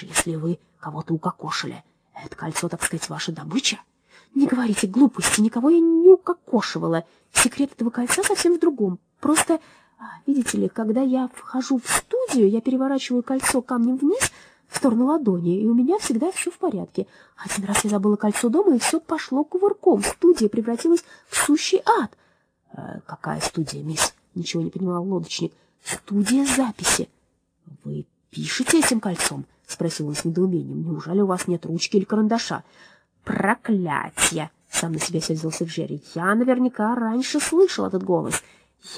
же, если вы кого-то укокошили, это кольцо, так сказать, ваша добыча? Не говорите глупости, никого я не укокошивала. Секрет этого кольца совсем в другом. Просто, а, видите ли, когда я вхожу в студию, я переворачиваю кольцо камнем вниз в сторону ладони, и у меня всегда все в порядке. Один раз я забыла кольцо дома, и все пошло кувырком. Студия превратилась в сущий ад. «Э, «Какая студия, мисс?» — ничего не понимал лодочник. «Студия записи». «Вы пишете этим кольцом?» — спросил он с недоумением. «Неужели у вас нет ручки или карандаша?» «Проклятье!» — сам на себя сердился Джерри. «Я наверняка раньше слышал этот голос».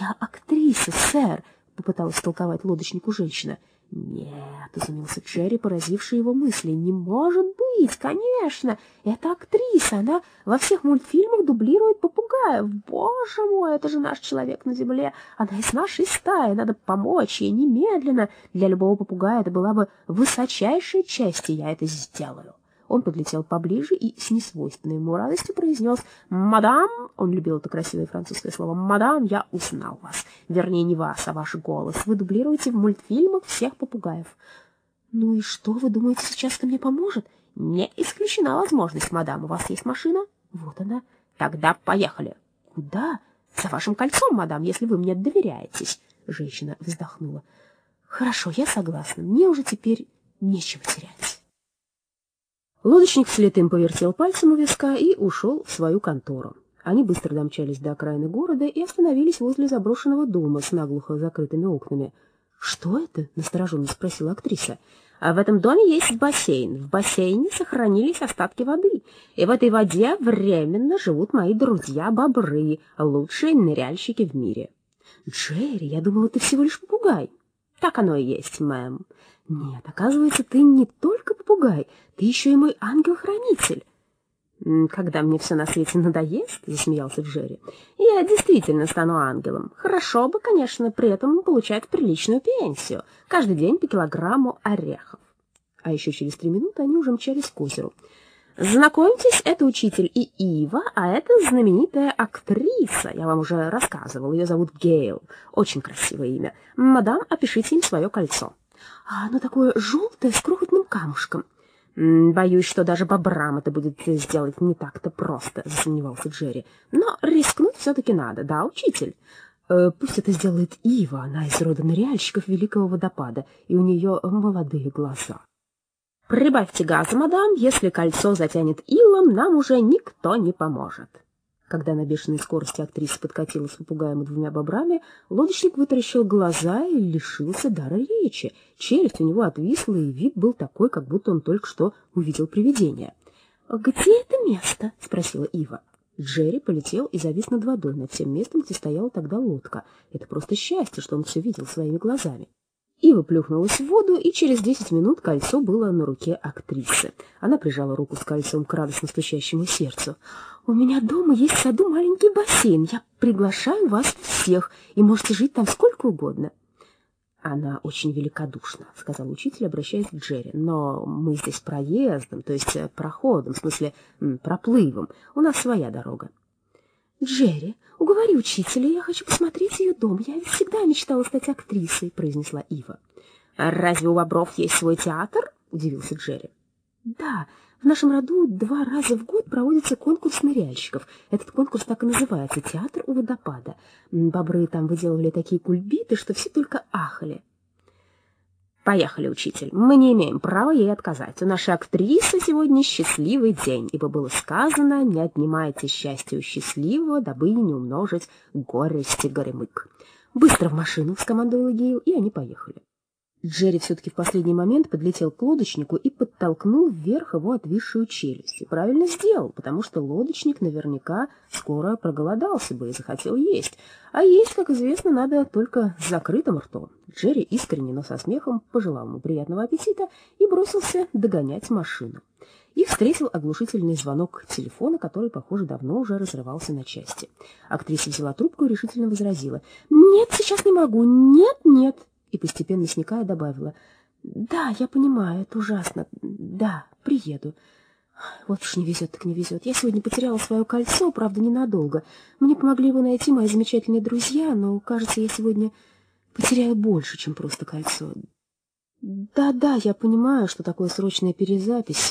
«Я актриса, сэр», — попыталась толковать лодочнику женщина. «Нет», — изумился Джерри, поразивший его мысли. «Не может быть, конечно! Это актриса, она во всех мультфильмах дублирует попугаев. Боже мой, это же наш человек на земле, она из нашей стаи, надо помочь ей немедленно. Для любого попугая это была бы высочайшая честь, и я это сделаю». Он подлетел поближе и с несвойственной ему радостью произнес «Мадам!» Он любил это красивое французское слово «Мадам, я узнал вас. Вернее, не вас, а ваш голос. Вы дублируете в мультфильмах всех попугаев». «Ну и что, вы думаете, сейчас это мне поможет?» «Не исключена возможность, мадам. У вас есть машина?» «Вот она». «Тогда поехали». «Куда?» «За вашим кольцом, мадам, если вы мне доверяетесь». Женщина вздохнула. «Хорошо, я согласна. Мне уже теперь нечего терять». Лодочник вслед им повертел пальцем у виска и ушел в свою контору. Они быстро домчались до окраины города и остановились возле заброшенного дома с наглухо закрытыми окнами. «Что это?» — настороженно спросила актриса. «А в этом доме есть бассейн. В бассейне сохранились остатки воды, и в этой воде временно живут мои друзья-бобры, лучшие ныряльщики в мире». «Джерри, я думала, ты всего лишь попугай». «Так оно и есть, мэм». «Нет, оказывается, ты не только попугай, ты еще и мой ангел-хранитель. «Когда мне все на свете надоест», — засмеялся Джерри, — «я действительно стану ангелом. Хорошо бы, конечно, при этом получать приличную пенсию. Каждый день по килограмму орехов». А еще через три минуты они уже мчались к озеру. Знакомьтесь, это учитель и Ива, а это знаменитая актриса. Я вам уже рассказывал, ее зовут Гейл. Очень красивое имя. Мадам, опишите им свое кольцо. А оно такое желтое с крохотным камушком. «Боюсь, что даже бобрам это будет сделать не так-то просто», — засомневался Джерри. «Но рискнуть все-таки надо, да, учитель?» э, «Пусть это сделает Ива, она из рода ныряльщиков Великого водопада, и у нее молодые глаза». «Прибавьте газа, мадам, если кольцо затянет илом, нам уже никто не поможет». Когда на бешеной скорости актриса подкатила с попугаем двумя бобрами, лодочник вытаращил глаза и лишился дара речи. Челюсть у него отвисла, и вид был такой, как будто он только что увидел привидение. «Где это место?» — спросила Ива. Джерри полетел и завис над водой, над тем местом, где стояла тогда лодка. Это просто счастье, что он все видел своими глазами. Ива плюхнулась в воду, и через десять минут кольцо было на руке актрисы. Она прижала руку с кольцом к радостно стучащему сердцу. «У меня дома есть в саду маленький бассейн. Я приглашаю вас всех, и можете жить там сколько угодно». «Она очень великодушна», — сказал учитель, обращаясь к Джерри. «Но мы здесь проездом, то есть э, проходом, в смысле проплывом. У нас своя дорога». «Джерри, уговори учителя, я хочу посмотреть ее дом. Я всегда мечтала стать актрисой», — произнесла Ива. «Разве у бобров есть свой театр?» — удивился Джерри. «Да, в нашем роду два раза в год проводится конкурс ныряльщиков. Этот конкурс так и называется «Театр у водопада». Бобры там выделывали такие кульбиты, что все только ахали». «Поехали, учитель. Мы не имеем права ей отказать. У нашей актрисы сегодня счастливый день, ибо было сказано, не отнимайте счастье у счастливого, дабы не умножить горести горемык». «Быстро в машину!» — скомандовала Гейл, и они поехали. Джерри все-таки в последний момент подлетел к лодочнику и подтолкнул вверх его отвисшую челюсть. И правильно сделал, потому что лодочник наверняка скоро проголодался бы и захотел есть. А есть, как известно, надо только с закрытым ртом. Джерри искренне, но со смехом пожелал ему приятного аппетита и бросился догонять машину. Их встретил оглушительный звонок телефона, который, похоже, давно уже разрывался на части. Актриса взяла трубку и решительно возразила. «Нет, сейчас не могу. Нет, нет» и, постепенно сникая, добавила. «Да, я понимаю, это ужасно. Да, приеду. Вот уж не везет, так не везет. Я сегодня потеряла свое кольцо, правда, ненадолго. Мне помогли его найти мои замечательные друзья, но, кажется, я сегодня потеряю больше, чем просто кольцо. Да-да, я понимаю, что такое срочная перезапись.